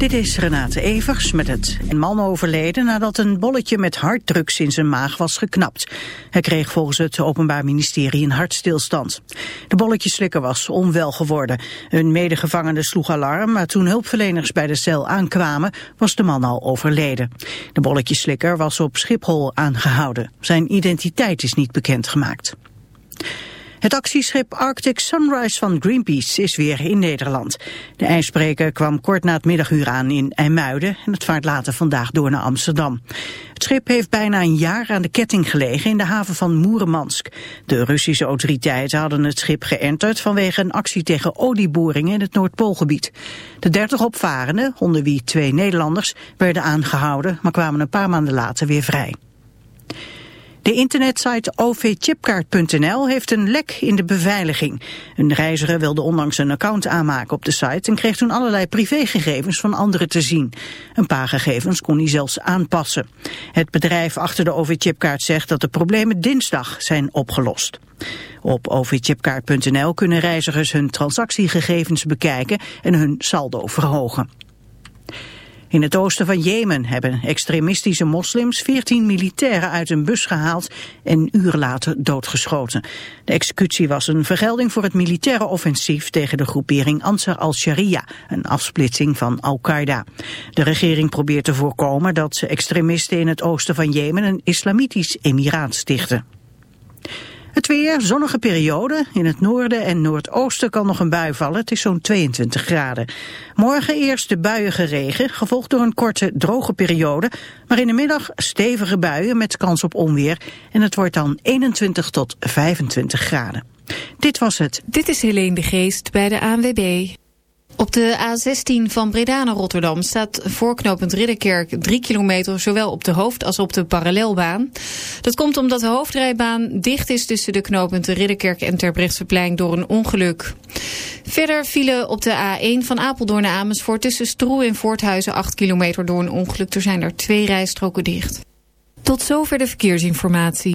Dit is Renate Evers met het een man overleden nadat een bolletje met harddrugs in zijn maag was geknapt. Hij kreeg volgens het Openbaar Ministerie een hartstilstand. De bolletjeslikker was onwel geworden. Een medegevangene sloeg alarm, maar toen hulpverleners bij de cel aankwamen was de man al overleden. De bolletjeslikker was op Schiphol aangehouden. Zijn identiteit is niet bekendgemaakt. Het actieschip Arctic Sunrise van Greenpeace is weer in Nederland. De ijsbreker kwam kort na het middaguur aan in IJmuiden en het vaart later vandaag door naar Amsterdam. Het schip heeft bijna een jaar aan de ketting gelegen in de haven van Moeremansk. De Russische autoriteiten hadden het schip geënterd vanwege een actie tegen olieboringen in het Noordpoolgebied. De dertig opvarenden, onder wie twee Nederlanders, werden aangehouden, maar kwamen een paar maanden later weer vrij. De internetsite ovchipkaart.nl heeft een lek in de beveiliging. Een reiziger wilde onlangs een account aanmaken op de site en kreeg toen allerlei privégegevens van anderen te zien. Een paar gegevens kon hij zelfs aanpassen. Het bedrijf achter de OV-chipkaart zegt dat de problemen dinsdag zijn opgelost. Op ovchipkaart.nl kunnen reizigers hun transactiegegevens bekijken en hun saldo verhogen. In het oosten van Jemen hebben extremistische moslims 14 militairen uit een bus gehaald en uren later doodgeschoten. De executie was een vergelding voor het militaire offensief tegen de groepering Ansar al-Sharia, een afsplitsing van Al-Qaeda. De regering probeert te voorkomen dat extremisten in het oosten van Jemen een islamitisch emiraat stichten. Het weer, zonnige periode. In het noorden en noordoosten kan nog een bui vallen. Het is zo'n 22 graden. Morgen eerst de buiige regen, gevolgd door een korte droge periode. Maar in de middag stevige buien met kans op onweer. En het wordt dan 21 tot 25 graden. Dit was het. Dit is Helene de Geest bij de ANWB. Op de A16 van Breda naar Rotterdam staat voorknopend Ridderkerk 3 kilometer, zowel op de hoofd- als op de parallelbaan. Dat komt omdat de hoofdrijbaan dicht is tussen de knooppunten Ridderkerk en Terbrechtseplein door een ongeluk. Verder vielen op de A1 van Apeldoorn naar Amersfoort tussen Stroe en Voorthuizen 8 kilometer door een ongeluk. Er zijn er twee rijstroken dicht. Tot zover de verkeersinformatie.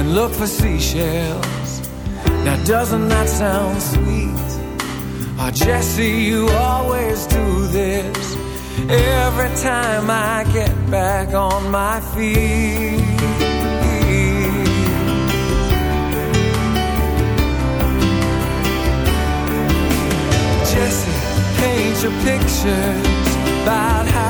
and look for seashells. Now, doesn't that sound sweet? Oh, Jesse, you always do this every time I get back on my feet. Jesse, paint your pictures about how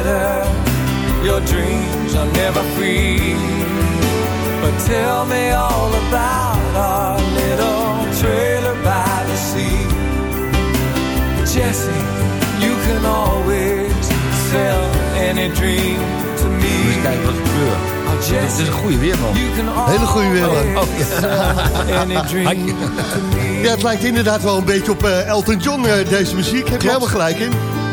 Your dreams are never free. But tell me all about our little trailer by the sea. Jesse, you can always sell any dream to me. Eens kijken wat er gebeurt. Oh, Het Jesse, is een goede weerman. Hele goede weerman. to me. Ja, het lijkt inderdaad wel een beetje op eh, Elton John, eh, deze muziek. Heb je helemaal gelijk in.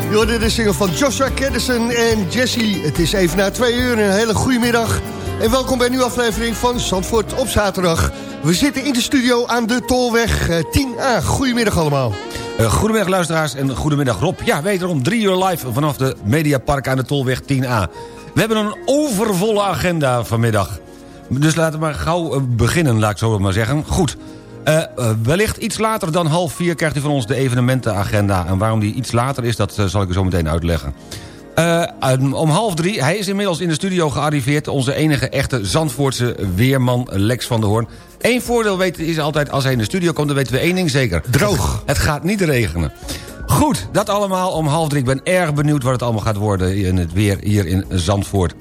Je hoorde de single van Joshua Caddison en Jesse. Het is even na twee uur, een hele goede middag. En welkom bij een nieuwe aflevering van Zandvoort op zaterdag. We zitten in de studio aan de Tolweg eh, 10A. Goedemiddag allemaal. Eh, goedemiddag luisteraars en goedemiddag Rob. Ja, wederom drie uur live vanaf de Mediapark aan de Tolweg 10A. We hebben een overvolle agenda vanmiddag. Dus laten we maar gauw eh, beginnen, laat ik zo maar zeggen. Goed. Eh, eh, wellicht iets later dan half vier krijgt u van ons de evenementenagenda. En waarom die iets later is, dat eh, zal ik u zo meteen uitleggen. Om half drie, hij is inmiddels in de studio gearriveerd... onze enige echte Zandvoortse weerman Lex van der Hoorn. Eén voordeel weten is altijd, als hij in de studio komt... dan weten we één ding zeker. Droog. Het gaat niet regenen. Goed, dat allemaal om half drie. Ik ben erg benieuwd wat het allemaal gaat worden... in het weer hier in Zandvoort.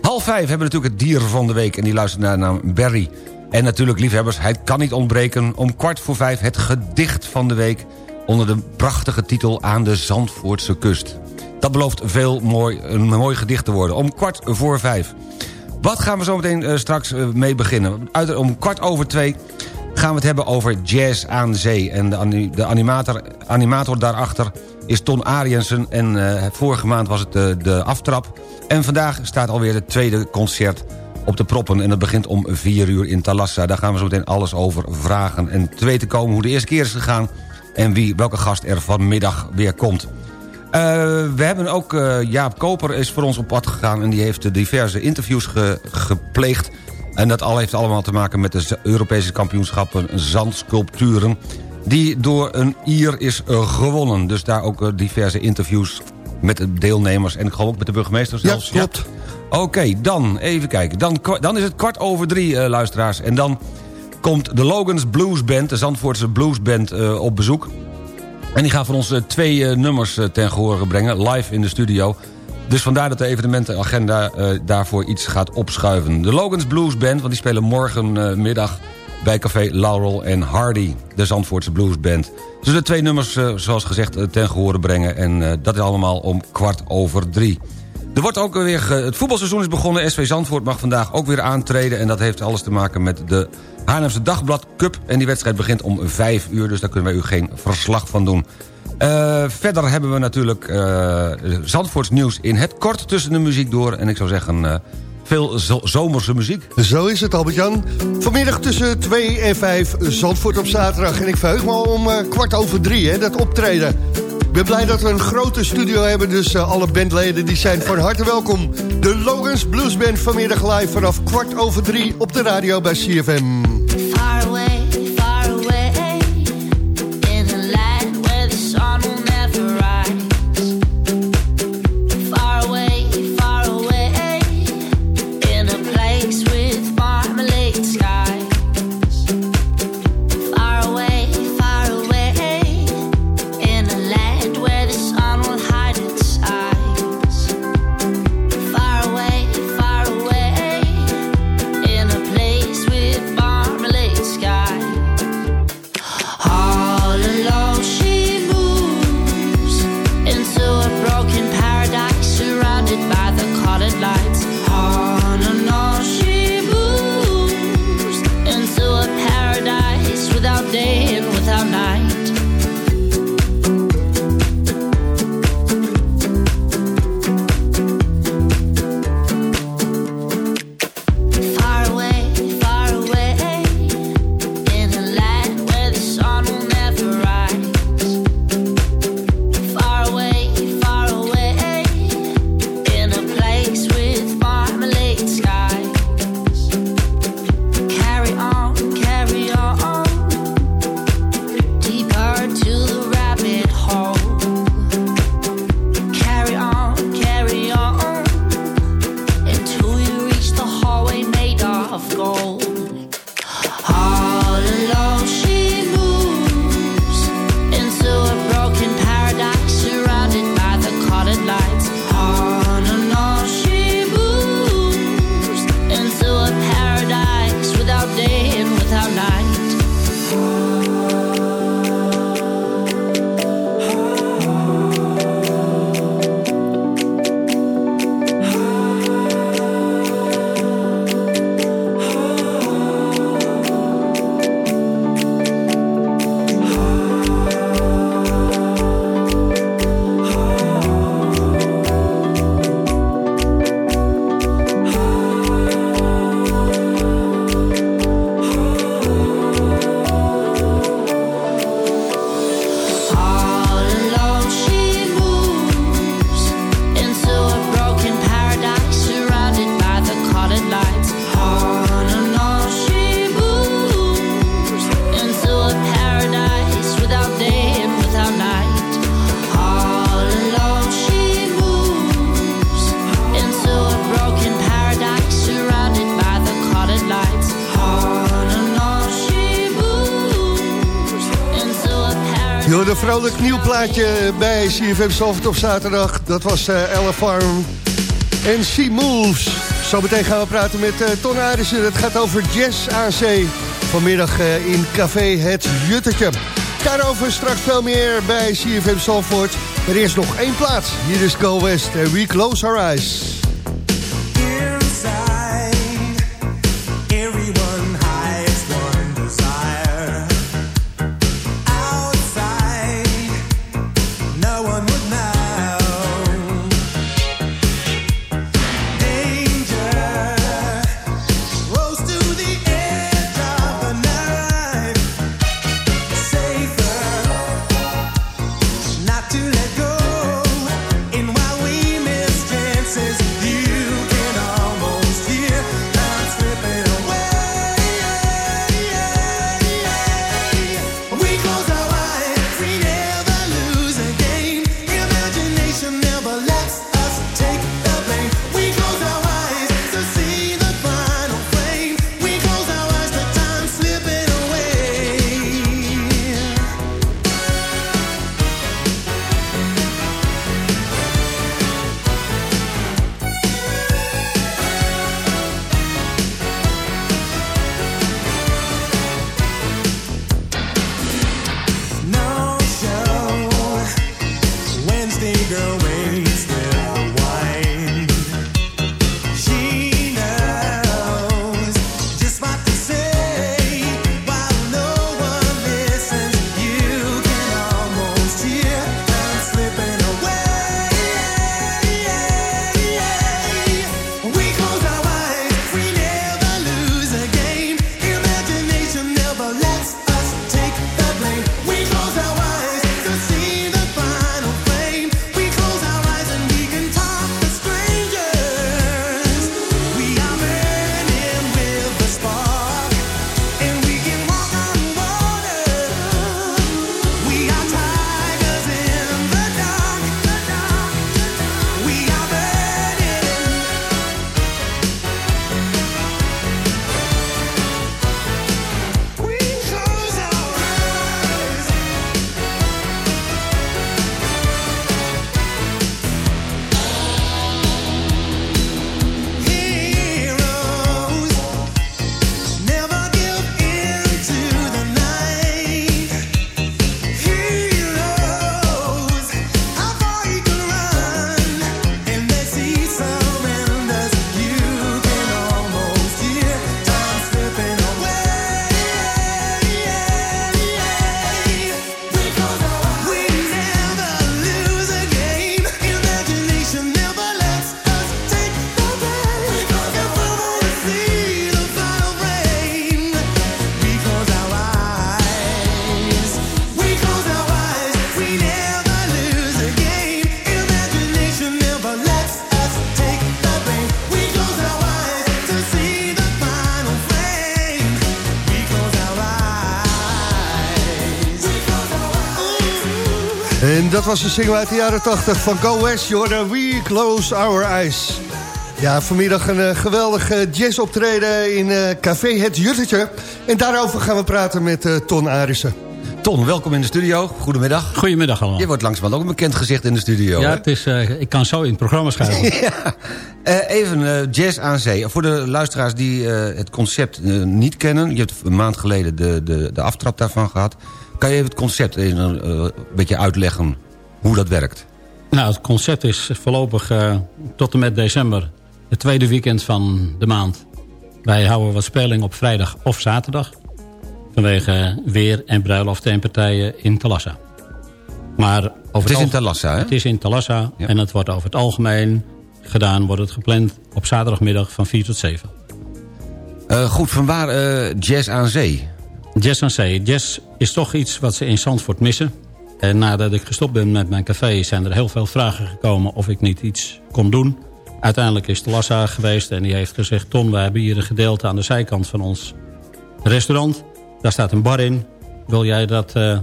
Half vijf hebben we natuurlijk het dier van de week... en die luistert naar de naam Barry. En natuurlijk, liefhebbers, hij kan niet ontbreken... om kwart voor vijf het gedicht van de week... onder de prachtige titel Aan de Zandvoortse kust. Dat belooft veel mooi, een mooi gedicht te worden. Om kwart voor vijf. Wat gaan we zo meteen eh, straks eh, mee beginnen? Uit, om kwart over twee gaan we het hebben over jazz aan zee. En de, de animator, animator daarachter is Ton Ariensen. En eh, vorige maand was het de, de aftrap. En vandaag staat alweer het tweede concert op de proppen. En dat begint om vier uur in Talassa. Daar gaan we zo meteen alles over vragen. En te weten komen hoe de eerste keer is gegaan... en wie, welke gast er vanmiddag weer komt. Eh, we hebben ook, eh, Jaap Koper is voor ons op pad gegaan... en die heeft diverse interviews ge- gepleegd. En dat al heeft allemaal te maken met de Europese kampioenschappen zandsculpturen... die door een Ier is eh, gewonnen. Dus daar ook diverse interviews met de deelnemers... en ik geloof ook met de burgemeester Ja, zelfs. klopt. Oké, dan even kijken. Dan, dan is het kwart over drie, eh, luisteraars. En dan komt de Logans Blues Band, de Zandvoortse Blues Band, eh, op bezoek. En die gaan voor ons eh, twee nummers ten gehore brengen, live in de studio. Dus vandaar dat de evenementenagenda daarvoor iets gaat opschuiven. De Logans Blues Band, want die spelen morgenmiddag bij Café Laurel en Hardy, de Zandvoortse Blues Band. Dus de twee nummers, eh, zoals gezegd, eh, ten gehore brengen. En eh, dat is allemaal om kwart over drie. Er wordt ook weer, het voetbalseizoen is begonnen. SV Zandvoort mag vandaag ook weer aantreden. En dat heeft alles te maken met de Haarlemse Dagblad Cup. En die wedstrijd begint om vijf uur, dus daar kunnen wij u geen verslag van doen. Verder hebben we natuurlijk eh Zandvoorts nieuws in het kort tussen de muziek door. En ik zou zeggen, veel zo- zomerse muziek. Zo is het, Albert-Jan. Vanmiddag tussen 2 en 5, Zandvoort op zaterdag. En ik verheug me om eh, kwart over drie, hè, dat optreden. Ik ben blij dat we een grote studio hebben, dus eh, alle bandleden die zijn van harte welkom. De Logans Blues Band vanmiddag live vanaf kwart over drie op de radio bij CFM. Plaatje bij CFM Zandvoort op zaterdag. Dat was Ella Farm en She Moves. Zometeen gaan we praten met eh Ton Arissen. Het gaat over Jazz AC. Vanmiddag eh, in Café Het Juttertje. Daarover straks veel meer bij CFM Zandvoort. Er is nog één plaats. Hier is Go West en We Close Our Eyes. Dat was een single uit de jaren 80 van Go West. Jordan, We Close Our Eyes. Ja, vanmiddag een eh, geweldig eh, jazzoptreden in eh, Café Het Juttetje. En daarover gaan we praten met eh, Ton Arissen. Ton, welkom in de studio. Goedemiddag. Goedemiddag allemaal. Je wordt langzamerhand ook een bekend gezicht in de studio. ja, hè? het is, eh, ik kan zo in het programma. Ja. Eh, even eh, Jazz aan Zee. Voor de luisteraars die eh, het concept niet kennen... je hebt een maand geleden de, de, de aftrap daarvan gehad. Kan je even het concept een beetje uitleggen hoe dat werkt? nou, het concept is voorlopig eh, tot en met december... het tweede weekend van de maand. Wij houden wat speling op vrijdag of zaterdag... vanwege weer en bruiloften en partijen in Talassa. Maar over Het is in Talassa, hè? Het is in Talassa Ja. en het wordt over het algemeen gedaan... wordt het gepland op zaterdagmiddag van 4 tot 7. Eh, goed, vanwaar eh Jazz aan Zee? Jazz aan Zee. Jazz is toch iets wat ze in Zandvoort missen. Nadat ik gestopt ben met mijn café... zijn er heel veel vragen gekomen of ik niet iets kon doen. Uiteindelijk is Talassa geweest en die heeft gezegd... Ton, we hebben hier een gedeelte aan de zijkant van ons restaurant. Daar staat een bar in. Wil jij dat eh,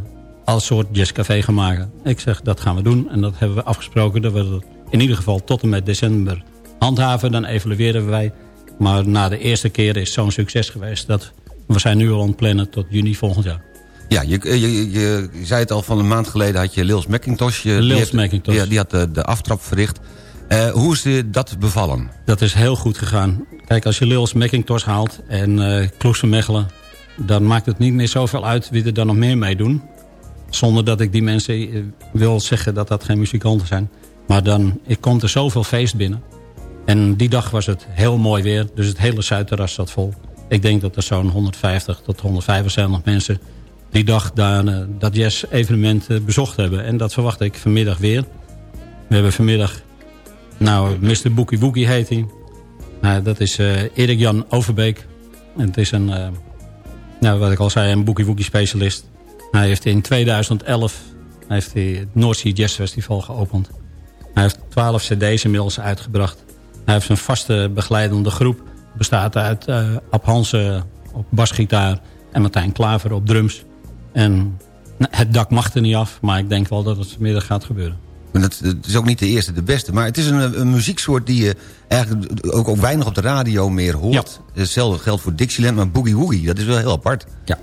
als soort jazzcafé gaan maken? Ik zeg, dat gaan we doen. En dat hebben we afgesproken. Dat we dat in ieder geval tot en met december handhaven. Dan evalueren wij. Maar na de eerste keer is zo'n succes geweest... dat we zijn nu al aan het plannen tot juni volgend jaar. Ja, je, je, je, je zei het al, van een maand geleden had je Lils McIntosh. Je, die Lils heeft- McIntosh. Ja, die had de, de aftrap verricht. Eh, hoe is die- dat bevallen? Dat is heel goed gegaan. Kijk, als je Lils McIntosh haalt en eh Kloes van Mechelen... dan maakt het niet meer zoveel uit wie er dan nog meer mee doen. Zonder dat ik die mensen eh, wil zeggen dat dat geen muzikanten zijn. Maar dan ik komt er zoveel feest binnen. En die dag was het heel mooi weer. Dus het hele Zuidterras zat vol. Ik denk dat er zo'n 150 tot 175 mensen die dag daar, eh, dat jazz-evenement eh, bezocht hebben. En dat verwacht ik vanmiddag weer. We hebben vanmiddag, nou, Mr. Bookie Wookie heet hij. Nou, dat is eh Erik Jan Overbeek. En het is een, nou, wat ik al zei, een Bookie Wookie specialist. Hij heeft in 2011 heeft hij het Sea Jazz Festival geopend. Hij heeft 12 cd's inmiddels uitgebracht. Hij heeft een vaste begeleidende groep. Bestaat uit eh Ab Hansen op basgitaar en Martijn Klaver op drums. En nou, het dak mag er niet af, maar ik denk wel dat het vanmiddag gaat gebeuren. Maar dat, het is ook niet de eerste, de beste. Maar het is een, een muzieksoort die je eigenlijk ook, ook weinig op de radio meer hoort. Hetzelfde geldt voor Dixieland, maar Boogie Woogie, dat is wel heel apart. Ja.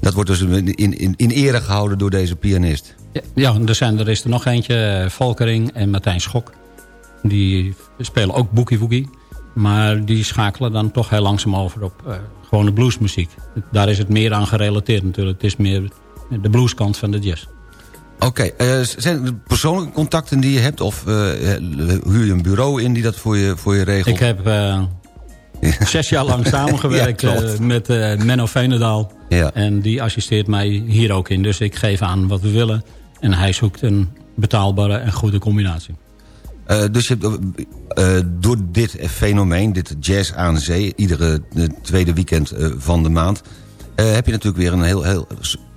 Dat wordt dus in, in, in ere gehouden door deze pianist. Ja, ja er, zijn, er is er nog eentje, eh, Volkering en Martijn Schok. Die spelen ook Boogie Woogie. Maar die schakelen dan toch heel langzaam over op eh, gewone bluesmuziek. Daar is het meer aan gerelateerd natuurlijk. Het is meer de blueskant van de jazz. Oké, eh, zijn er persoonlijke contacten die je hebt? Of eh, huur je een bureau in die dat voor je, voor je regelt? Ik heb zes jaar lang samengewerkt Ja, met Menno Veenendaal. Ja. En die assisteert mij hier ook in. Dus ik geef aan wat we willen. En hij zoekt een betaalbare en goede combinatie. Eh, dus eh, eh, door dit fenomeen, dit jazz aan zee... iedere tweede weekend van de maand... heb je natuurlijk weer een heel, heel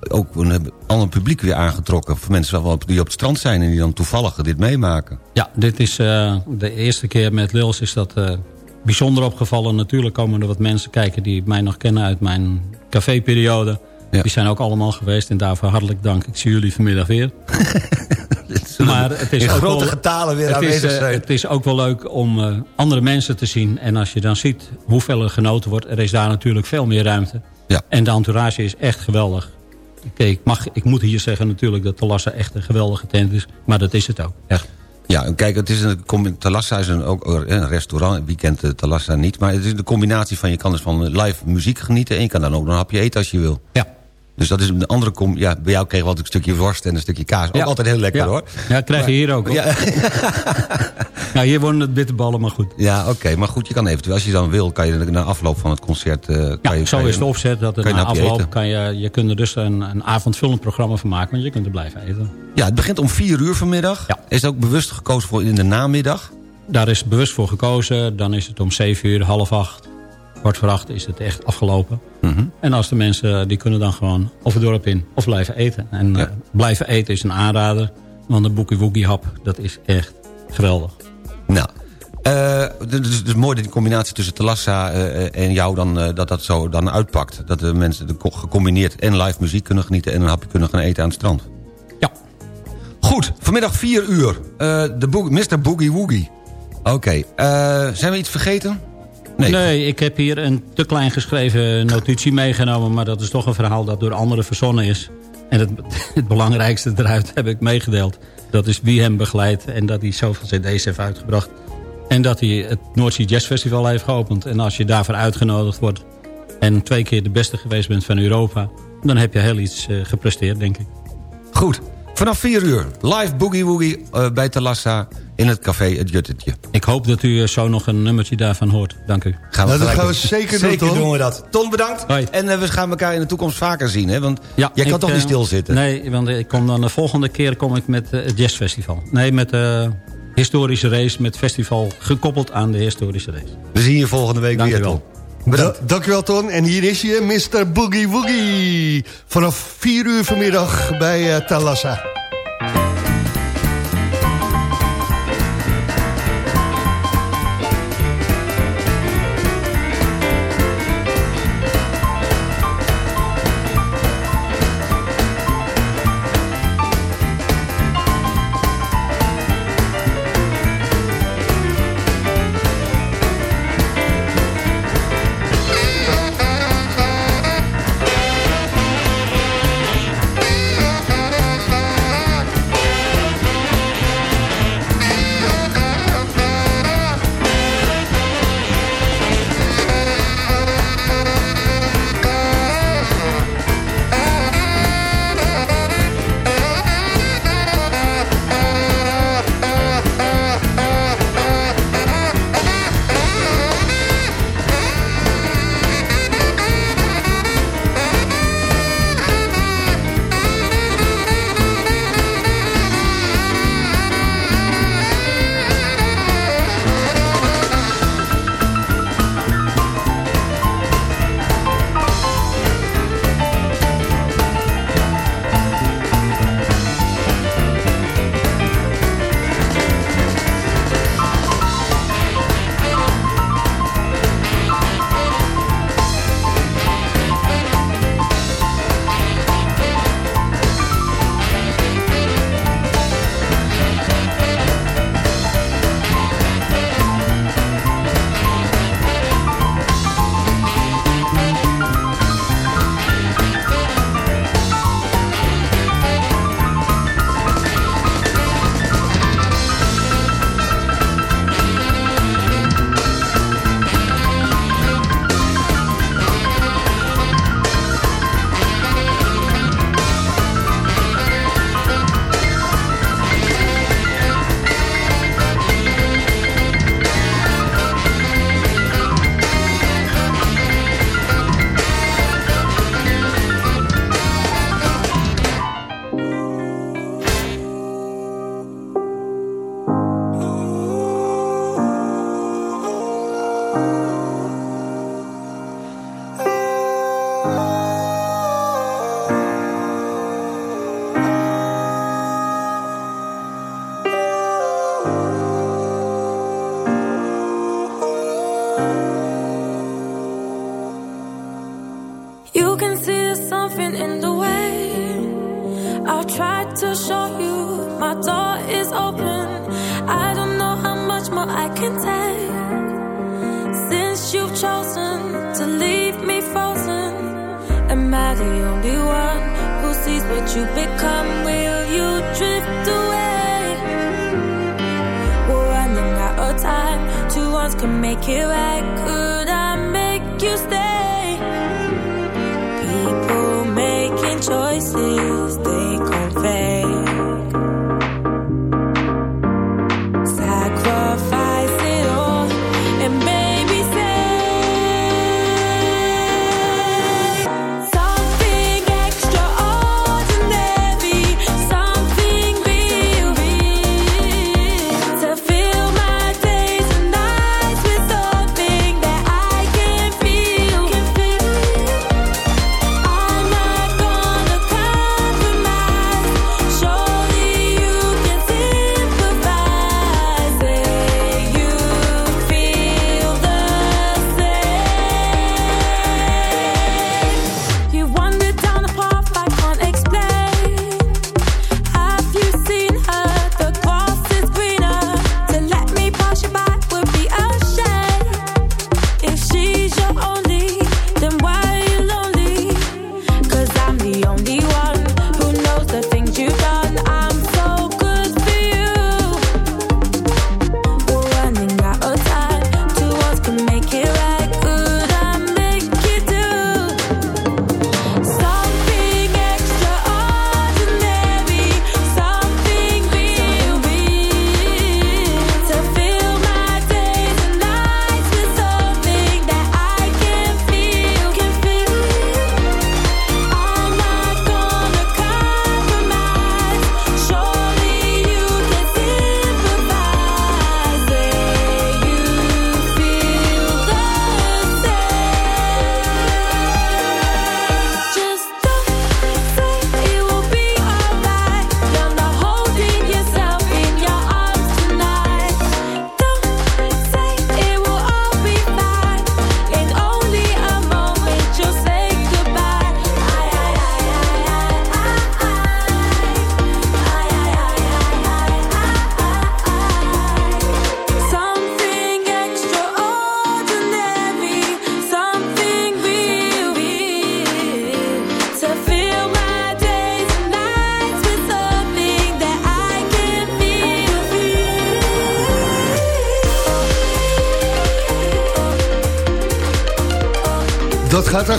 ook een ander publiek weer aangetrokken. Voor mensen die op het strand zijn en die dan toevallig dit meemaken. Ja, dit is de eerste keer met Lils is dat bijzonder opgevallen. Natuurlijk komen er wat mensen kijken die mij nog kennen uit mijn caféperiode. Ja. Die zijn ook allemaal geweest en daarvoor hartelijk dank. Ik zie jullie vanmiddag weer. maar het is In ook grote wel- getalen weer het aanwezig eh, zijn. het is ook wel leuk om eh, andere mensen te zien. En als je dan ziet hoeveel er genoten wordt, er is daar natuurlijk veel meer ruimte. Ja. En de entourage is echt geweldig. Kijk, ik, mag, ik moet hier zeggen natuurlijk dat Talassa echt een geweldige tent is. Maar dat is het ook, echt. Ja, kijk, het is een, Talassa is een, ook een restaurant. Wie kent eh, Talassa niet? Maar het is de combinatie van... je kan dus van live muziek genieten... en je kan dan ook een hapje eten als je wil. Ja. Dus dat is een andere... Com ja, bij jou kregen we altijd een stukje worst en een stukje kaas. Ook Ja. altijd heel lekker, ja. hoor. Ja, dat krijg je hier ook. hoor. Ja, Ja, hier worden het bitterballen, maar goed. ja oké. Maar goed, je kan eventueel, als je dan wil... kan je na afloop van het concert... eh, kan Ja, je, zo kan is de opzet dat na afloop eten. kan je, je kunt er dus een, een avondvullend programma van maken, want je kunt er blijven eten. Ja, het begint om vier uur vanmiddag. Ja. Is het ook bewust gekozen voor in de namiddag? Daar is bewust voor gekozen, dan is het om 7 uur, half acht, kwart voor acht is het echt afgelopen. Mhm. En als de mensen, die kunnen dan gewoon of het dorp in of blijven eten. En Ja. eh, blijven eten is een aanrader, want de Bookie Wookie hap, dat is echt geweldig. Nou, eh, dus, dus, dus mooi dat die combinatie tussen Telassa eh, en jou dan, eh, dat dat zo dan uitpakt. Dat de mensen de co- gecombineerd en live muziek kunnen genieten... en een hapje kunnen gaan eten aan het strand. Ja, Goed, vanmiddag 4 uur. Eh, de Mr. Boogie Woogie. Oké, eh, zijn we iets vergeten? Nee. ik heb hier een te klein geschreven notitie meegenomen... maar dat is toch een verhaal dat door anderen verzonnen is. En het, het belangrijkste eruit heb ik meegedeeld. Dat is wie hem begeleidt en dat hij zoveel cd's heeft uitgebracht. En dat hij het Noordzee Jazz Festival heeft geopend. En als je daarvoor uitgenodigd wordt... en twee keer de beste geweest bent van Europa... dan heb je heel iets eh, gepresteerd, denk ik. Goed, vanaf 4 uur. Live Boogie Woogie eh, bij Telassa in het café Het Juttetje. Ik hoop dat u eh, zo nog een nummertje daarvan hoort. Dank u. Gaan Nou, dat gaan we zeker doen, Ton. doen we dat. Ton, bedankt. Hoi. En eh, we gaan elkaar in de toekomst vaker zien, hè? Want jij kan ik, toch niet stilzitten? Nee, want ik kom dan de volgende keer kom ik met het jazzfestival. Nee, met de historische race, met festival gekoppeld aan de historische race. We zien je volgende week Dank weer, u wel. Ton. Bedankt. Da- dankjewel, Ton. En hier is je, Mr. Boogie Woogie. Vanaf 4 uur vanmiddag bij eh, Talassa.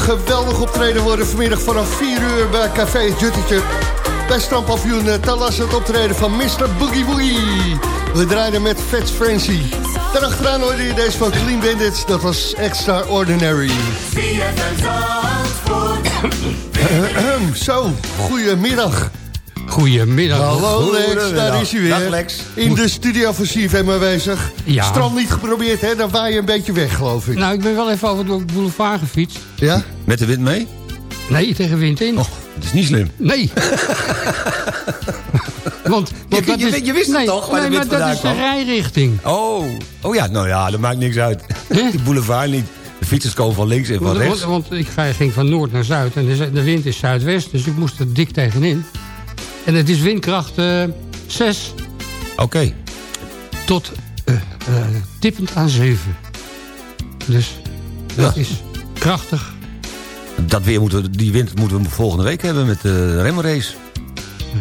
Geweldig optreden worden vanmiddag vanaf 4 uur bij Café Juttetje. Bij strandpavioen eh, Talas het optreden van Mr. Boogie Woogie. We draaiden met Fats Frenzy. Daarachteraan hoorde je deze van Clean Bandits. Dat was Extraordinary. Zo, goedemiddag. Goedemiddag. Hallo Lex, daar is hij weer. Dag, Lex. In de studio van CFM aanwezig. Ja. Strand niet geprobeerd, hè? Dan waai je een beetje weg, geloof ik. Nou, ik ben wel even over de boulevard gefietst. Ja? Met de wind mee? Nee, tegen wind in. Och, dat is niet slim. Nee. want, want Je- je- is, je wist het toch, waar de nee, wind maar dat is de rijrichting. Oh. oh ja, nou ja, dat maakt niks uit. Die boulevard niet. De fietsers komen van links en van Want, rechts. want, want ik ga- ging van noord naar zuid en de, de wind is zuidwest, dus ik moest er dik tegenin. En het is windkracht 6 Oké. tot eh, eh, tippend aan 7. Dus dat Ja. is krachtig. Dat weer moeten we, die wind moeten we volgende week hebben met de remrace.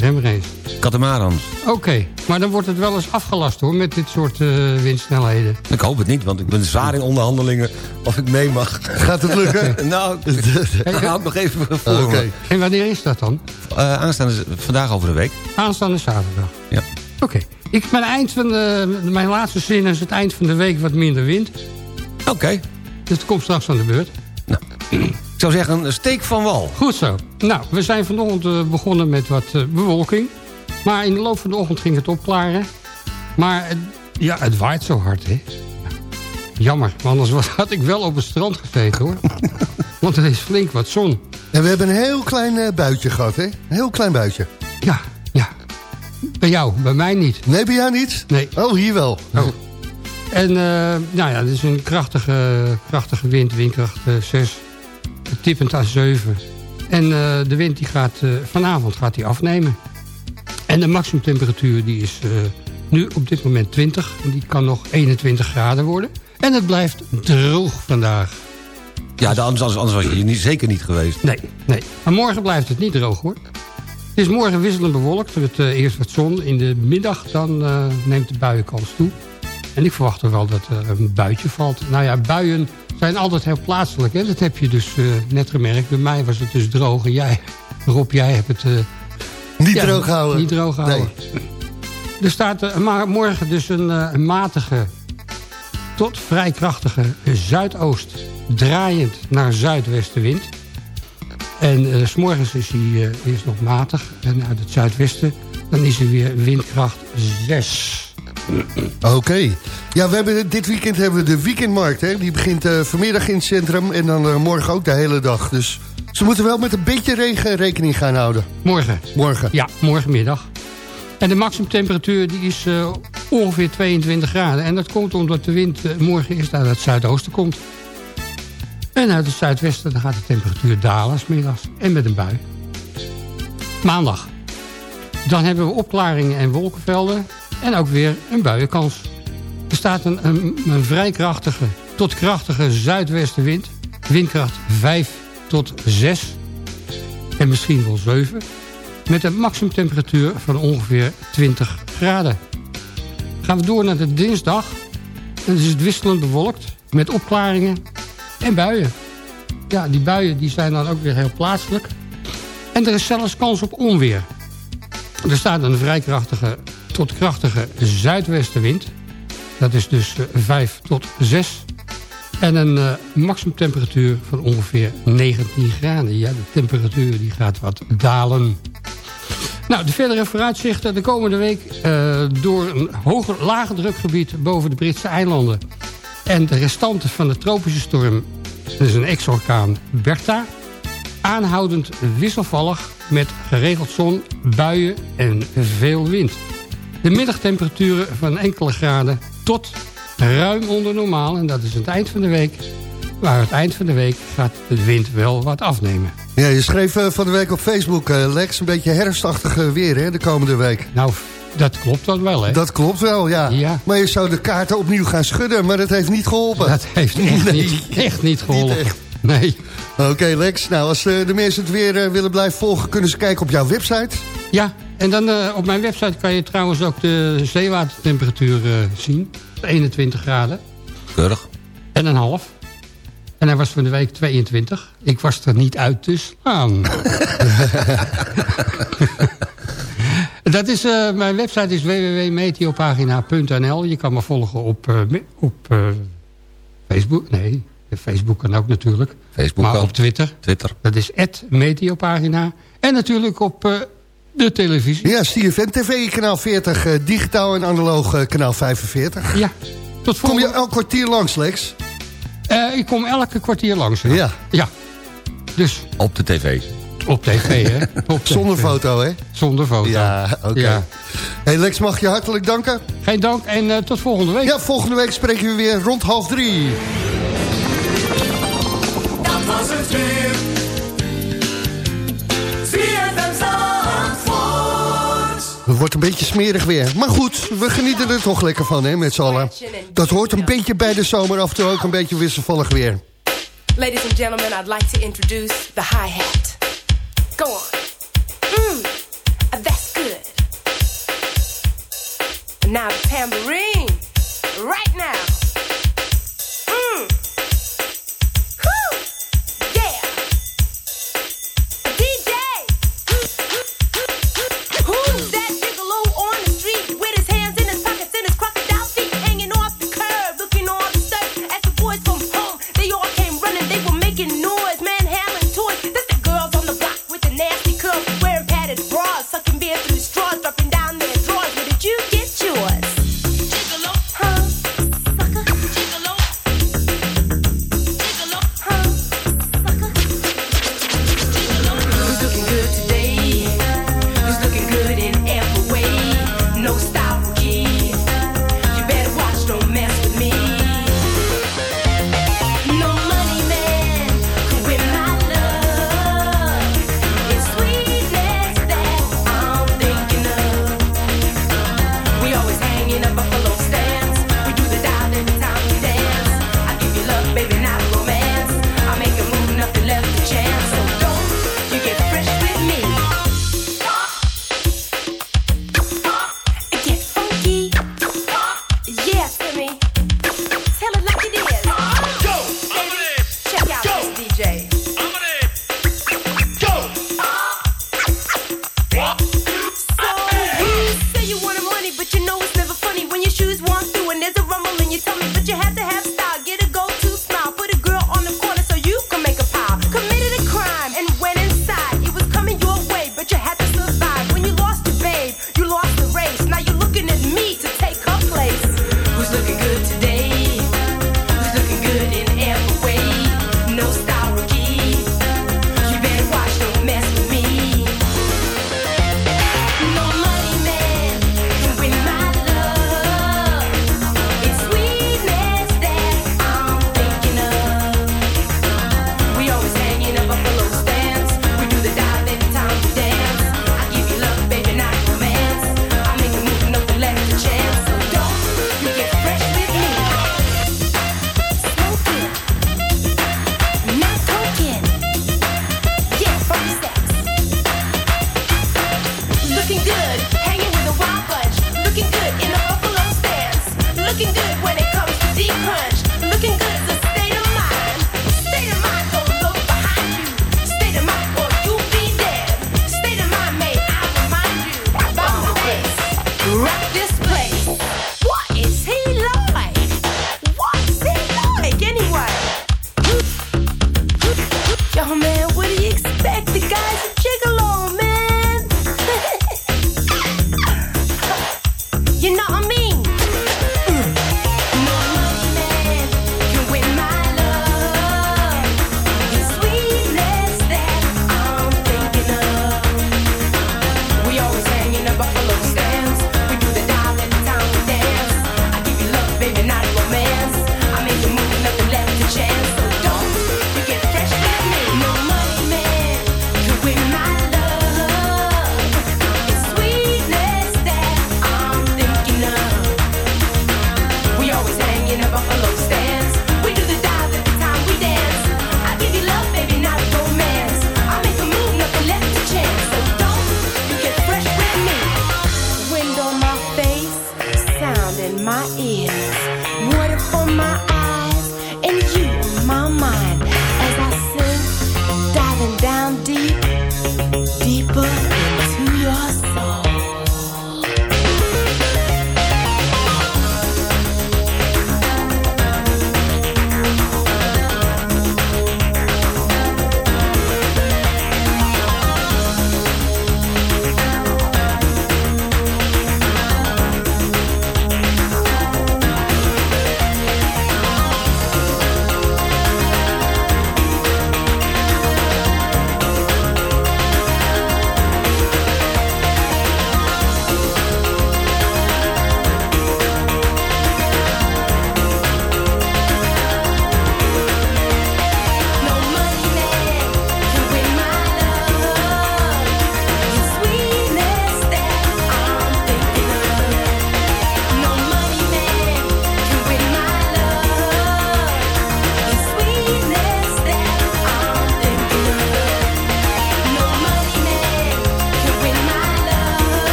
Remrace. Katamarans. Oké, maar dan wordt het wel eens afgelast hoor, met dit soort eh, windsnelheden. Ik hoop het niet, want ik ben zwaar in onderhandelingen of ik mee mag. Gaat het lukken? nou, ik nog even voor Oké. En wanneer is dat dan? Eh, aanstaande, vandaag over de week. Aanstaande zaterdag. Ja. Oké. Ik Mijn, eind van de, mijn laatste zin is het eind van de week wat minder wind. Oké. Dus het komt straks aan de beurt. Ik zou zeggen, een steek van wal. Goed zo. Nou, we zijn vanochtend eh, begonnen met wat eh, bewolking. Maar in de loop van de ochtend ging het opklaren. Maar het- ja, het waait zo hard, hè. Jammer, want anders had ik wel op het strand gezeten, hoor. want er is flink wat zon. En we hebben een heel klein eh, buitje gehad, hè? Een heel klein buitje. Ja, ja. Bij jou, bij mij niet. Nee, bij jou niet? Nee. Oh, hier wel. Oh. En eh, nou ja, het is een krachtige, krachtige wind, windkracht eh, 6, tippend aan 7. En eh, de wind die gaat eh, vanavond gaat die afnemen. En de maximumtemperatuur die is eh, nu op dit moment 20. En die kan nog 21 graden worden. En het blijft droog vandaag. Ja, anders, anders, was je hier niet, zeker niet geweest. Nee, nee. Maar morgen blijft het niet droog hoor. Het is morgen wisselend bewolkt. Met eerst wat zon. In de middag dan neemt de buienkans toe. En ik verwacht toch wel dat er een buitje valt. Nou ja, buien zijn altijd heel plaatselijk. Hè? Dat heb je dus eh, net gemerkt. Bij mij was het dus droog. En jij, Rob, jij hebt het... eh, Niet ja, droog houden. Niet droog houden. Er staat eh, maar morgen dus een, een matige tot vrij krachtige zuidoost draaiend naar zuidwestenwind. En eh, s morgens is hij eh, eerst nog matig en uit het zuidwesten dan is er weer windkracht 6. Oké. Ja, we hebben, dit weekend hebben we de weekendmarkt. Hè? Die begint eh, vanmiddag in het centrum en dan eh, morgen ook de hele dag. Dus ze moeten wel met een beetje regen rekening gaan houden. Morgen. Morgen. Ja, morgenmiddag. En de maximumtemperatuur die is eh, ongeveer 22 graden. En dat komt omdat de wind morgen eerst uit het zuidoosten komt. En uit het zuidwesten dan gaat de temperatuur dalen 's middags. En met een bui. Maandag. Dan hebben we opklaringen en wolkenvelden. En ook weer een buienkans. Er staat een, een, een vrij krachtige tot krachtige zuidwestenwind. Windkracht 5 tot 6. En misschien wel 7. Met een maximumtemperatuur van ongeveer 20 graden. Gaan we door naar de dinsdag. Dan is het wisselend bewolkt. Met opklaringen en buien. Ja, die buien die zijn dan ook weer heel plaatselijk. En er is zelfs kans op onweer. Er staat een vrij krachtige tot krachtige zuidwestenwind. Dat is dus eh, 5 tot 6. En een eh, maximumtemperatuur van ongeveer 19 graden. Ja, de temperatuur die gaat wat dalen. Nou, de verdere vooruitzichten de komende week... eh, door een hoger, lager drukgebied boven de Britse eilanden... en de restanten van de tropische storm... is een ex-orkaan Bertha... aanhoudend wisselvallig met geregeld zon, buien en veel wind. De middagtemperaturen van enkele graden tot ruim onder normaal. En dat is het eind van de week. Maar het eind van de week gaat de wind wel wat afnemen. Ja, je schreef eh, van de week op Facebook, eh, Lex, een beetje herfstachtig weer hè, de komende week. Nou, dat klopt dan wel, hè? Dat klopt wel, ja. Ja. Maar je zou de kaarten opnieuw gaan schudden, maar dat heeft niet geholpen. Dat heeft echt, Nee. niet, echt niet geholpen. echt. Nee. Oké, Lex. Nou, als eh, de mensen het weer willen blijven volgen... kunnen ze kijken op jouw website. Ja, en dan eh, op mijn website kan je trouwens ook de zeewatertemperatuur eh, zien. 21 graden Keurig. en een half. En hij was van de week 22. Ik was er niet uit te slaan. Dat is, eh, mijn website is www.meteopagina.nl. Je kan me volgen op, op Facebook. Nee, Facebook kan ook natuurlijk. Facebook maar kan. op Twitter. Twitter. Dat is Meteopagina. En natuurlijk op de televisie. Ja, CFN TV, kanaal 40, eh, digitaal en analoog eh, kanaal 45. Ja, tot Kom je volgende... elk kwartier langs, Lex? Eh, ik kom elke kwartier langs. Ja. Ja. Ja. Dus Op de tv. op tv, hè? Op Zonder TV. foto, hè? Zonder foto. Ja, oké. Ja. Hey Lex, mag je hartelijk danken? Geen dank en eh, tot volgende week. Ja, volgende week spreken we weer rond half drie. Dat was het weer. Het wordt een beetje smerig weer. Maar goed, we genieten er toch lekker van, hè, met z'n allen. Dat hoort een beetje bij de zomer, af en toe ook een beetje wisselvallig weer. Ladies and gentlemen, I'd like to introduce the hi-hat. Go on.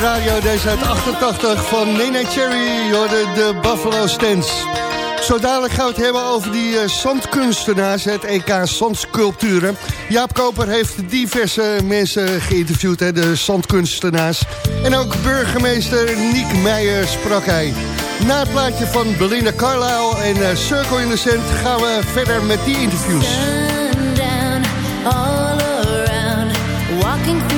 radio. Deze uit 88 van Nene Cherry. De Buffalo Stance. Zo dadelijk gaan we het hebben over die eh, zandkunstenaars. Het EK Zandsculpturen. Jaap Koper heeft diverse mensen geïnterviewd. Hè, de zandkunstenaars. En ook burgemeester Niek Meijer sprak hij. Na het plaatje van Belinda Carlisle en eh, Circle in the Sand... gaan we verder met die interviews. Sundown, all around, walking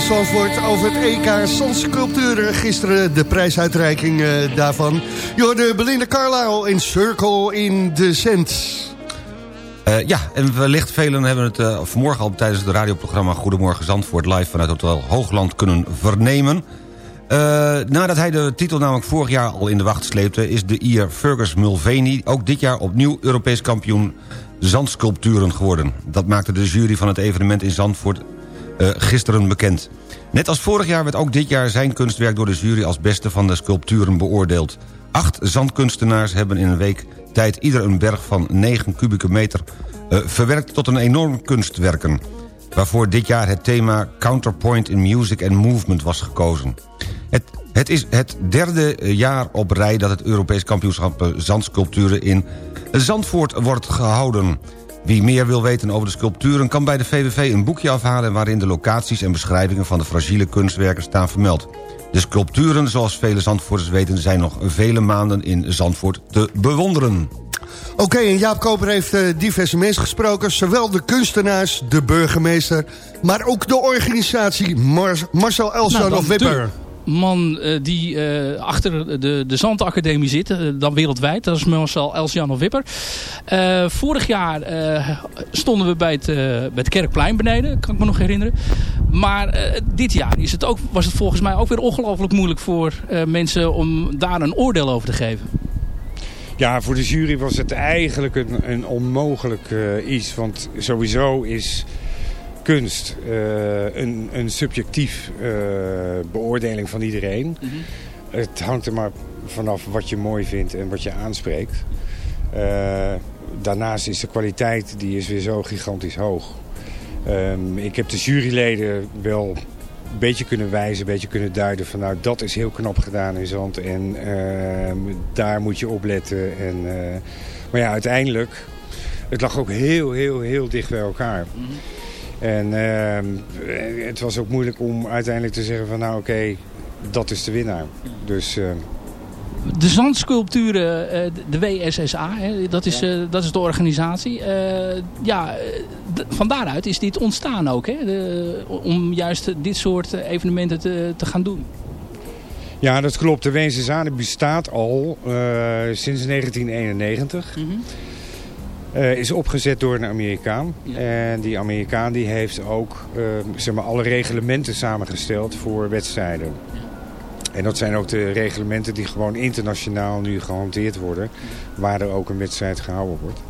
Zandvoort over het EK Zandsculpturen. Gisteren de prijsuitreiking eh, daarvan. Je hoorde Belinda Carlisle in Circle in the Sand. Eh, ja, en wellicht velen hebben het eh, vanmorgen al tijdens het radioprogramma Goedemorgen Zandvoort live vanuit Hotel Hoogland kunnen vernemen. Nadat hij de titel namelijk vorig jaar al in de wacht sleepte... is de Ier Fergus Mulvaney ook dit jaar opnieuw Europees kampioen zandsculpturen geworden. Dat maakte de jury van het evenement in Zandvoort gisteren bekend. Net als vorig jaar werd ook dit jaar zijn kunstwerk door de jury als beste van de sculpturen beoordeeld. Acht zandkunstenaars hebben in een week tijd ieder een berg van 9 kubieke meter eh, verwerkt tot een enorm kunstwerken. Waarvoor dit jaar het thema Counterpoint in Music and Movement was gekozen. Het, het is het derde jaar op rij dat het Europees kampioenschap eh, zandsculpturen in Zandvoort wordt gehouden. Wie meer wil weten over de sculpturen kan bij de VVV een boekje afhalen... waarin de locaties en beschrijvingen van de fragiele kunstwerken staan vermeld. De sculpturen, zoals vele Zandvoorters weten... zijn nog vele maanden in Zandvoort te bewonderen. Oké, en Jaap Koper heeft eh, diverse mensen gesproken. Zowel de kunstenaars, de burgemeester... maar ook de organisatie Mar- Marcel Elson Nou, of Wipper. Man eh, die eh, achter de, de Zandacademie zit, eh, dan wereldwijd. Dat is Marcel Elsjan Wipper. Vorig jaar stonden we bij het, bij het Kerkplein beneden, kan ik me nog herinneren. Maar dit jaar is het ook, was het volgens mij ook weer ongelooflijk moeilijk voor mensen om daar een oordeel over te geven. Ja, voor de jury was het eigenlijk een, een onmogelijk iets. Want sowieso is kunst eh, een, een subjectief eh, beoordeling van iedereen. Het hangt er maar vanaf wat je mooi vindt en wat je aanspreekt. Eh, daarnaast is de kwaliteit die is weer zo gigantisch hoog. Ehm, ik heb de juryleden wel een beetje kunnen wijzen, een beetje kunnen duiden van nou dat is heel knap gedaan in Zand en ehm, daar moet je op letten. En, maar ja, uiteindelijk, het lag ook heel, heel, heel dicht bij elkaar. En ehm, het was ook moeilijk om uiteindelijk te zeggen van nou oké, dat is de winnaar. Dus ehm, De zandsculpturen, eh, de WSSA, hè, dat, is, eh, dat is de organisatie. Eh, ja, van daaruit is dit ontstaan ook, hè, de- om juist dit soort evenementen te, te gaan doen. Ja, dat klopt. De WSSA bestaat al eh, sinds 1991. Eh, is opgezet door een Amerikaan. En die Amerikaan die heeft ook eh, zeg maar, alle reglementen samengesteld voor wedstrijden. En dat zijn ook de reglementen die gewoon internationaal nu gehanteerd worden. Waar er ook een wedstrijd gehouden wordt.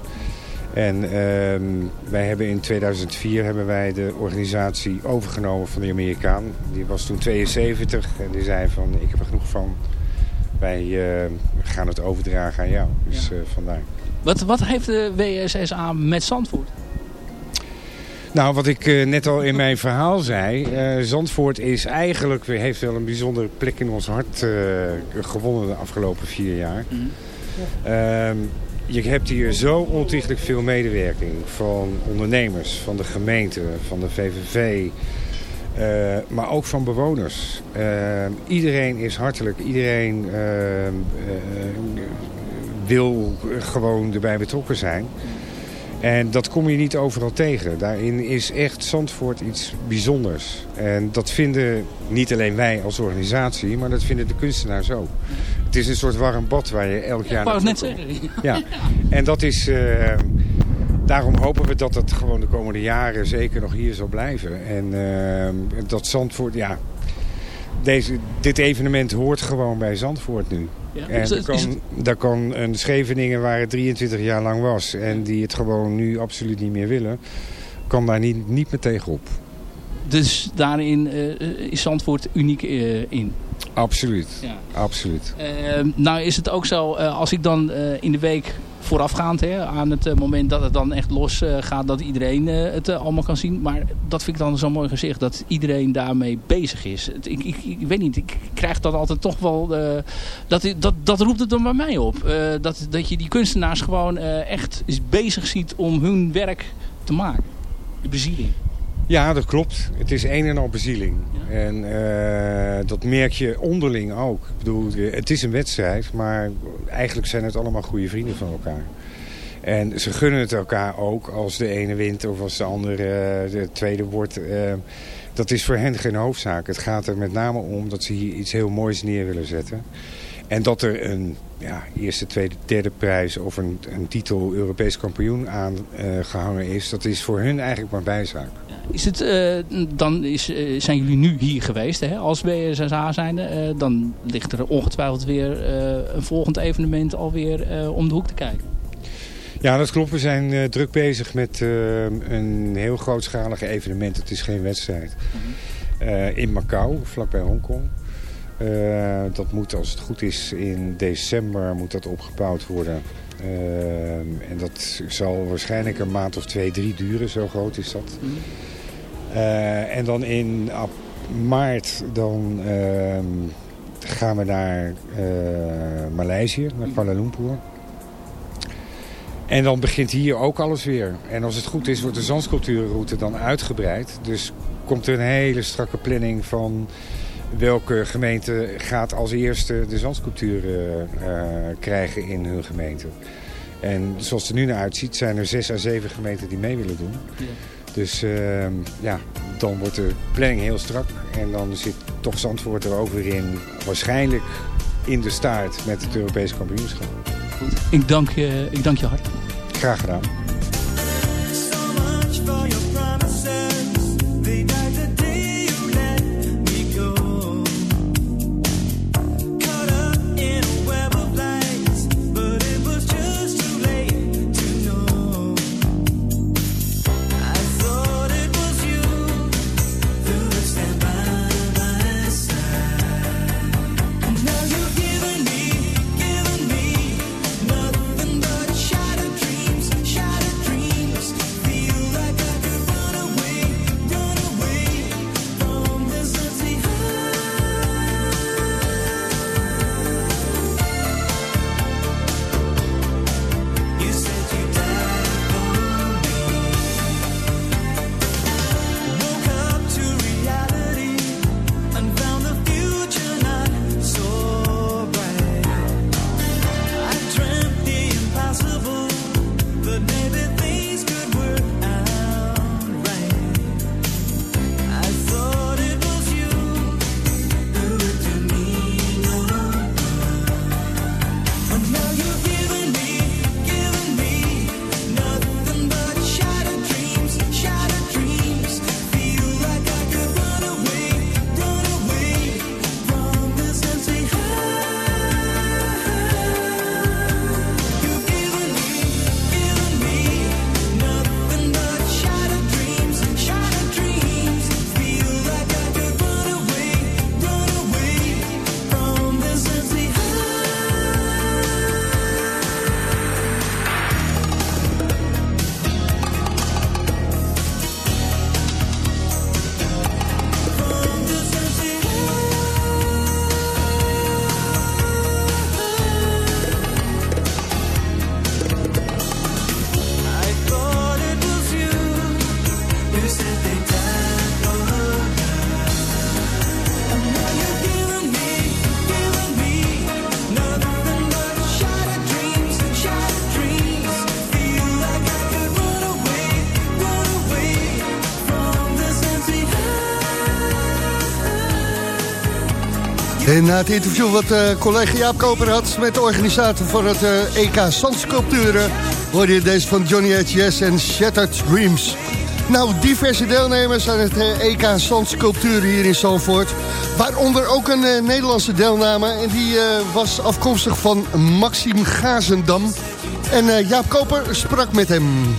En ehm, wij hebben in 2004 hebben wij de organisatie overgenomen van de Amerikaan. Die was toen 72 en die zei van ik heb er genoeg van. Wij eh, gaan het overdragen aan jou. Dus vandaar. Wat, wat heeft de WSSA met Zandvoort? Nou, wat ik eh, net al in mijn verhaal zei. eh, Zandvoort is eigenlijk, heeft wel een bijzondere plek in ons hart eh, gewonnen de afgelopen vier jaar. Ehm, je hebt hier zo ontiegelijk veel medewerking van ondernemers, van de gemeente, van de VVV. maar ook van bewoners. Ehm, iedereen is hartelijk. Iedereen ehm, eh, wil gewoon erbij betrokken zijn. En dat kom je niet overal tegen. Daarin is echt Zandvoort iets bijzonders. En dat vinden niet alleen wij als organisatie, maar dat vinden de kunstenaars ook. Het is een soort warm bad waar je elk jaar Ik net zeggen. Ja, en dat is... eh, daarom hopen we dat het gewoon de komende jaren zeker nog hier zal blijven. En eh, dat Zandvoort, ja... Deze, dit evenement hoort gewoon bij Zandvoort nu. Ja, en daar kan, een Scheveningen waar het 23 jaar lang was... en die het gewoon nu absoluut niet meer willen... kan daar niet, niet meer tegenop. Dus daarin eh, is Zandvoort uniek eh, in. Absoluut. Ja. Absoluut. Eh, nou is het ook zo, als ik dan in de week voorafgaand hè, aan het eh, moment dat het dan echt los eh, gaat, dat iedereen eh, het allemaal kan zien. Maar dat vind ik dan zo mooi gezegd, dat iedereen daarmee bezig is. Ik, ik, ik weet niet, ik krijg dat altijd toch wel, dat, dat, dat roept het dan bij mij op. Dat, dat je die kunstenaars gewoon echt is bezig ziet om hun werk te maken. De bezieling. Ja, dat klopt. Het is een en al bezieling. En eh, dat merk je onderling ook. Ik bedoel, het is een wedstrijd, maar eigenlijk zijn het allemaal goede vrienden van elkaar. En ze gunnen het elkaar ook als de ene wint of als de andere eh, de tweede wordt. Eh, dat is voor hen geen hoofdzaak. Het gaat er met name om dat ze hier iets heel moois neer willen zetten. En dat er een ja, eerste, tweede, derde prijs of een, een titel Europees kampioen aangehangen is, dat is voor hun eigenlijk maar bijzaak. Is het, eh, dan is, eh, zijn jullie nu hier geweest hè, als BSSA zijnde. Eh, dan ligt er ongetwijfeld weer een volgend evenement alweer om de hoek te kijken. Ja, dat klopt. We zijn druk bezig met een heel grootschalig evenement. Het is geen wedstrijd. Eh, in Macau, vlakbij Hongkong. Eh, dat moet, als het goed is, in december moet dat opgebouwd worden. Eh, en dat zal waarschijnlijk een maand of twee, drie duren. Zo groot is dat. Eh, en dan in maart dan, ehm, gaan we naar Maleisië, naar Kuala Lumpur. En dan begint hier ook alles weer. En als het goed is, wordt de zandsculpturenroute dan uitgebreid. Dus komt er een hele strakke planning van welke gemeente gaat als eerste de zandsculpturen eh, krijgen in hun gemeente. En zoals het er nu naar uitziet, zijn er zes à zeven gemeenten die mee willen doen. Dus ehm, ja, dan wordt de planning heel strak. En dan zit toch Zandvoort er ook weer in. Waarschijnlijk in de staart met het Europese kampioenschap. Ik dank je, ik dank je hart. Graag gedaan. En na het interview wat eh, collega Jaap Koper had met de organisator van het eh, EK Zandsculpturen... hoorde je deze van Johnny H.S. en Shattered Dreams. Nou, diverse deelnemers aan het eh, EK Zandsculpturen hier in Zandvoort. Waaronder ook een eh, Nederlandse deelname. En die eh, was afkomstig van Maxime Gazendam. En eh, Jaap Koper sprak met hem.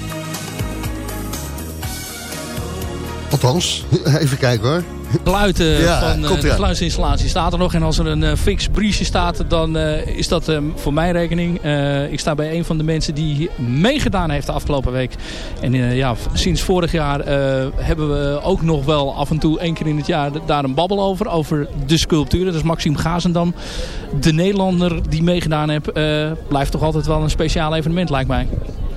Althans, even kijken hoor. Geluid Ja, van eh, de geluidsinstallatie staat er nog. En als er een eh, fix briesje staat, dan eh, is dat eh, voor mijn rekening. Eh, ik sta bij een van de mensen die hier meegedaan heeft de afgelopen week. En eh, ja, sinds vorig jaar eh, hebben we ook nog wel af en toe één keer in het jaar daar een babbel over. Over de sculpturen. Dat is Maxime Gazendam. De Nederlander die meegedaan heeft, eh, blijft toch altijd wel een speciaal evenement lijkt mij.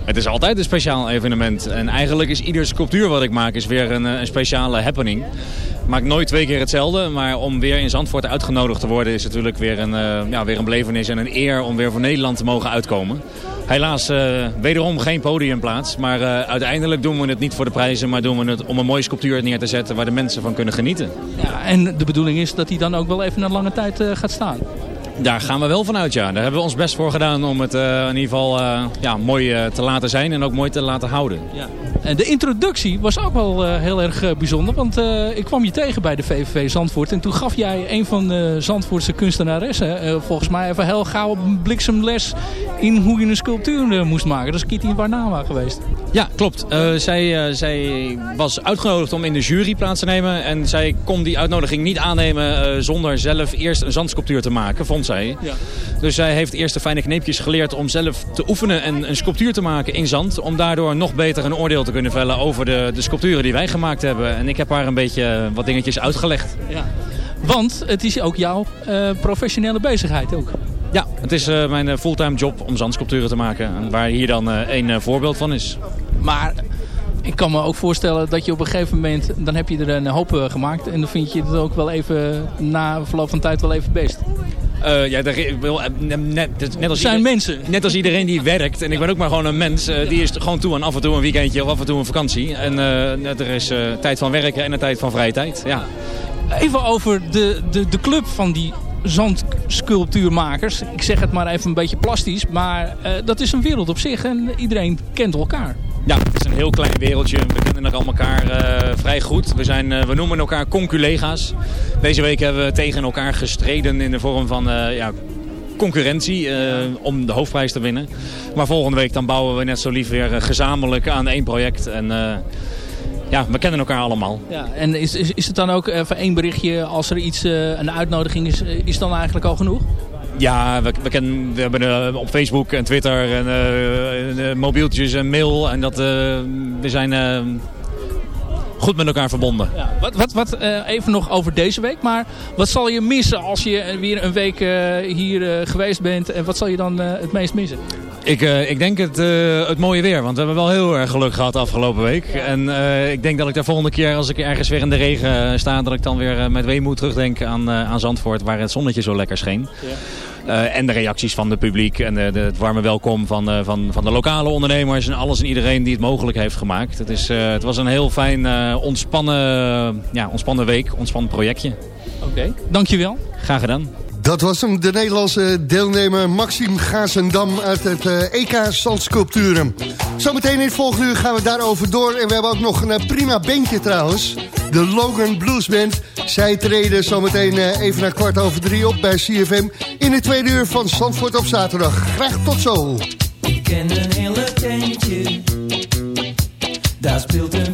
Het is altijd een speciaal evenement. En eigenlijk is ieder sculptuur wat ik maak is weer een, een speciale happening. Ik maak nooit twee keer hetzelfde. Maar om weer in Zandvoort uitgenodigd te worden is natuurlijk weer een, eh, ja, weer een belevenis en een eer om weer voor Nederland te mogen uitkomen. Helaas eh, wederom geen podiumplaats. Maar eh, uiteindelijk doen we het niet voor de prijzen, maar doen we het om een mooie sculptuur neer te zetten waar de mensen van kunnen genieten. Ja, en de bedoeling is dat hij dan ook wel even een lange tijd gaat staan. Daar gaan we wel van uit, ja. Daar hebben we ons best voor gedaan om het eh, in ieder geval eh, ja, mooi eh, te laten zijn en ook mooi te laten houden. Ja. En de introductie was ook wel heel erg bijzonder. Want ik kwam je tegen bij de VVV Zandvoort. En toen gaf jij een van de Zandvoortse kunstenaressen... volgens mij even heel gauw een bliksemles... in hoe je een sculptuur moest maken. Dat is Kitty Warnawa geweest. Ja, klopt. Zij, zij was uitgenodigd om in de jury plaats te nemen. En zij kon die uitnodiging niet aannemen zonder zelf eerst een zandsculptuur te maken, vond zij. Ja. Dus zij heeft eerst de fijne kneepjes geleerd om zelf te oefenen en een sculptuur te maken in zand. Om daardoor nog beter een oordeel te kunnen vellen over de, de sculpturen die wij gemaakt hebben. En ik heb haar een beetje eh, wat dingetjes uitgelegd. Ja. Want het is ook jouw eh, professionele bezigheid ook. Ja, het is eh, mijn fulltime job om zandsculpturen te maken. En waar hier dan eh één voorbeeld van is. Maar ik kan me ook voorstellen dat je op een gegeven moment... dan heb je er een hoop gemaakt. En dan vind je het ook wel even na verloop van tijd wel even best. Eh, ja, eh, net, net als zijn mensen. Net als iedereen die werkt. En ik ben ook maar gewoon een mens. eh, die is gewoon toe aan af en toe een weekendje of af en toe een vakantie. En er is tijd van werken en een tijd van vrije tijd. Ja. Even over de, de, de club van die zandsculptuurmakers. Ik zeg het maar even een beetje plastisch. Maar dat is een wereld op zich en iedereen kent elkaar. Ja, het is een heel klein wereldje. We kennen elkaar eh, vrij goed. We, zijn, eh, we noemen elkaar conculega's. Deze week hebben we tegen elkaar gestreden in de vorm van eh, ja, concurrentie om de hoofdprijs te winnen. Maar volgende week dan bouwen we net zo lief weer gezamenlijk aan één project. En ja, we kennen elkaar allemaal. Ja, en is, is, is het dan ook even één berichtje als er iets, een uitnodiging is, is dan eigenlijk al genoeg? Ja, we, we, hebben eh, op Facebook en Twitter en eh, eh, mobieltjes en mail. En dat, we zijn goed met elkaar verbonden. Ja, wat, wat, wat even nog over deze week. Maar wat zal je missen als je weer een week hier geweest bent? En wat zal je dan het meest missen? Ik, eh, ik denk het, eh, het mooie weer, want we hebben wel heel erg geluk gehad afgelopen week. En eh, ik denk dat ik de volgende keer als ik ergens weer in de regen sta, dat ik dan weer met weemoed terugdenk aan, aan Zandvoort, waar het zonnetje zo lekker scheen. Eh, en de reacties van het publiek en de, de- het warme welkom van, van, van de lokale ondernemers en alles en iedereen die het mogelijk heeft gemaakt. Het, is, het was een heel fijn, ontspannen, ja, ontspannen week, ontspannen projectje. Oké, dankjewel. Graag gedaan. Dat was hem, de Nederlandse deelnemer Maxime Gazendam uit het eh, EK Zandsculpturen. Zometeen in het volgende uur gaan we daarover door. En we hebben ook nog een eh, prima bandje trouwens. De Logan Blues Band. Zij treden zometeen eh, even naar kwart over drie op bij CFM... in het tweede uur van Zandvoort op zaterdag. Graag tot zo. Ik ken een hele tentje, daar speelt een